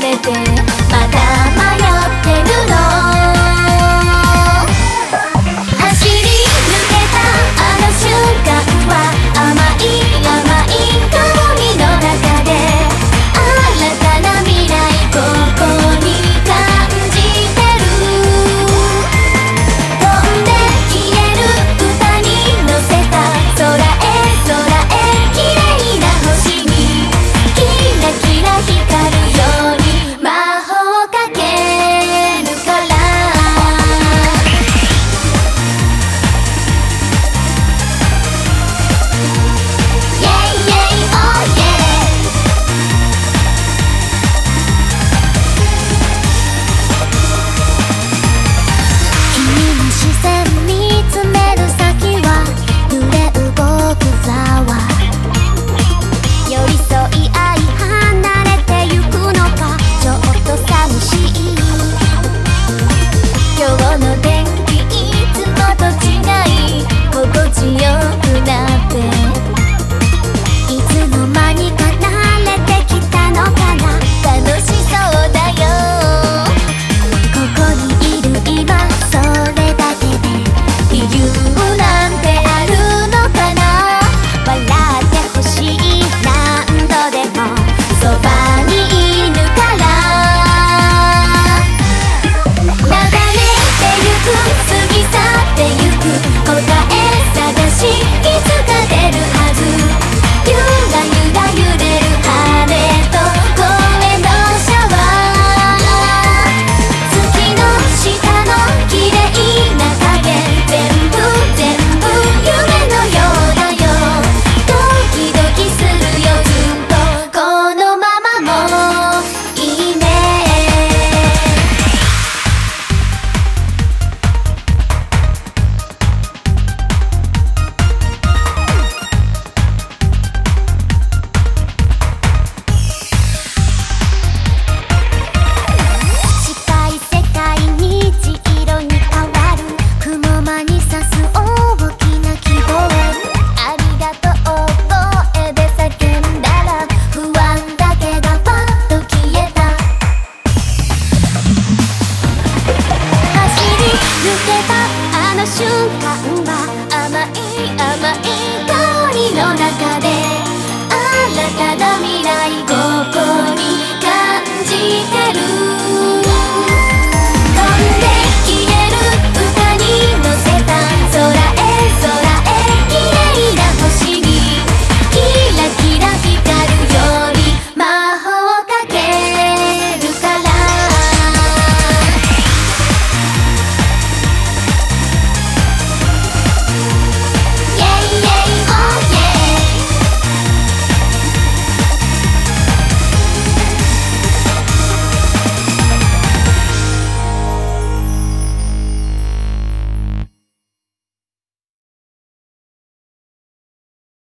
れて瞬間